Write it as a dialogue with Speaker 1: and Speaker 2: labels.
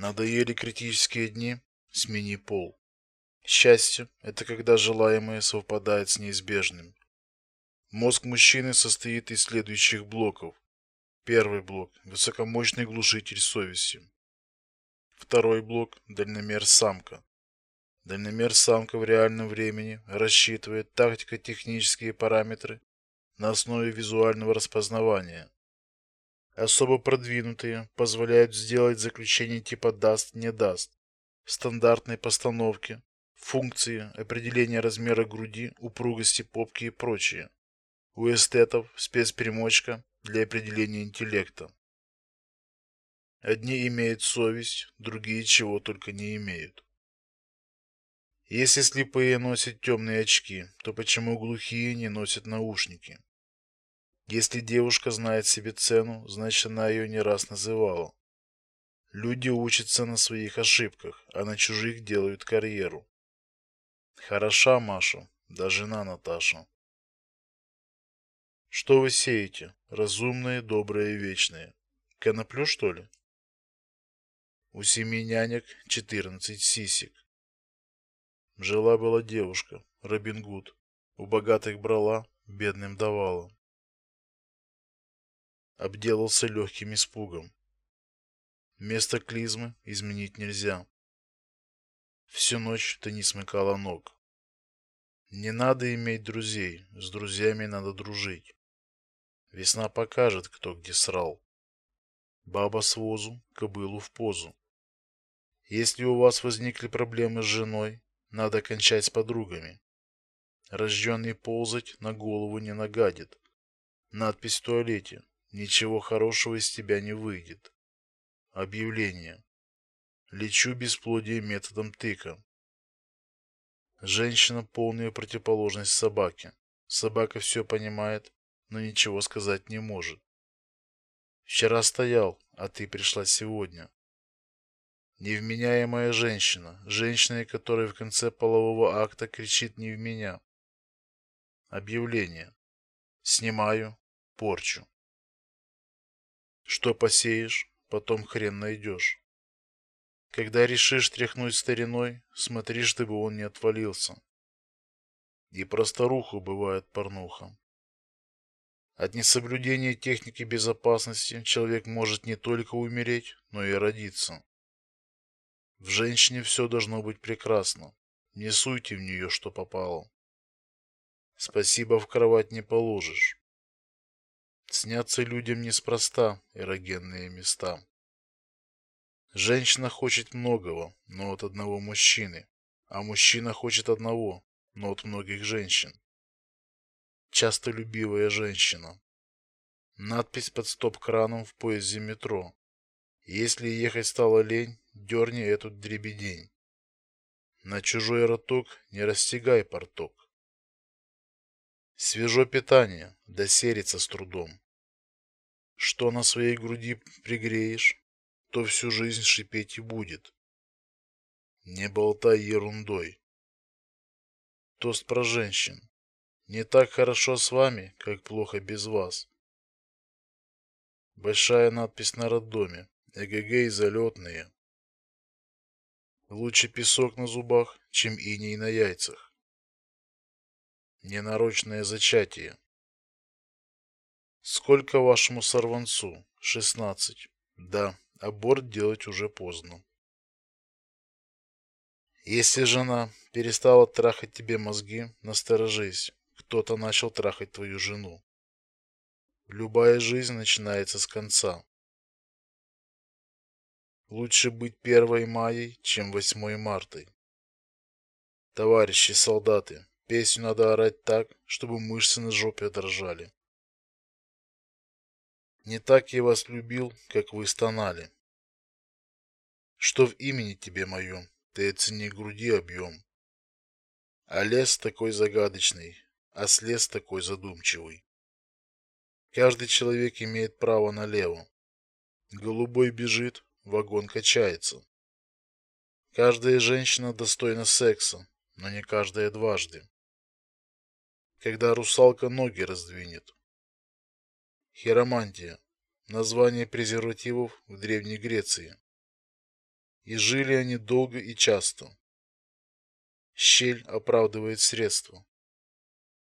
Speaker 1: Надоели критические дни? Смени пол. Счастье – это когда желаемое совпадает с неизбежным. Мозг мужчины состоит из следующих блоков. Первый блок – высокомощный глушитель совести. Второй блок – дальномер-самка. Дальномер-самка в реальном времени рассчитывает тактико-технические параметры на основе визуального распознавания. Особо продвинутые позволяют сделать заключение типа даст-не даст, стандартной постановки, функции определения размера груди, упругости попки и прочее. У эстетов спецпримочка для определения интеллекта. Одни имеют совесть, другие чего только не имеют. Если слепые носят темные очки, то почему глухие не носят наушники? Если девушка знает себе цену, значит она ее не раз называла. Люди учатся на своих ошибках, а на чужих делают карьеру. Хороша Маша, да жена Наташа. Что вы сеете? Разумные, добрые вечные. Коноплю, что ли? У семи нянек четырнадцать сисек. Жила-была девушка, Робин Гуд. У богатых брала, бедным давала обделался легким испугом. Место клизмы изменить нельзя. Всю ночь ты не смыкала ног. Не надо иметь друзей, с друзьями надо дружить. Весна покажет, кто где срал. Баба с возу, кобылу в позу. Если у вас возникли проблемы с женой, надо кончать с подругами. Рожденный ползать на голову не нагадит. Надпись в туалете. Ничего хорошего из тебя не выйдет. Объявление. Лечу бесплодие методом тыка. Женщина полная противоположность собаке. Собака все понимает, но ничего сказать не может. Вчера стоял, а ты пришла сегодня. Невменяемая женщина, женщина, которая в конце полового акта кричит не в меня. Объявление. Снимаю, порчу. Что посеешь, потом хрен найдешь. Когда решишь тряхнуть стариной, смотри, чтобы он не отвалился. И про старуху бывает порнуха. От несоблюдения техники безопасности человек может не только умереть, но и родиться. В женщине все должно быть прекрасно. Не суйте в нее, что попало. Спасибо в кровать не положишь. Снятся людям неспроста эрогенные места. Женщина хочет многого, но от одного мужчины, а мужчина хочет одного, но от многих женщин. Часто любивая женщина. Надпись под стоп-краном в поезде метро. Если ехать стало лень, дерни эту дребедень. На чужой роток не растягай порток. Свежо питание, да серится с трудом. Что на своей груди пригреешь, то всю жизнь шипеть и будет. Не болтай ерундой. Тост про женщин. Не так хорошо с вами, как плохо без вас. Большая надпись на роддоме. ЭГГ и залетные. Лучше песок на зубах, чем иней на яйцах. Ненарочное зачатие. Сколько вашему сорванцу? Шестнадцать. Да, аборт делать уже поздно. Если жена перестала трахать тебе мозги, насторожись. Кто-то начал трахать твою жену. Любая жизнь начинается с конца. Лучше быть первой маей, чем восьмой мартой. Товарищи солдаты, Песню надо орать так, чтобы мышцы на жопе дрожали. Не так я вас любил, как вы стонали. Что в имени тебе моем, ты оцени груди объем. А лес такой загадочный, а слез такой задумчивый. Каждый человек имеет право налево. Голубой бежит, вагон качается. Каждая женщина достойна секса, но не каждая дважды когда русалка ноги раздвинет. Хиромантия. Название презервативов в Древней Греции. И жили они долго и часто. Щель оправдывает средства.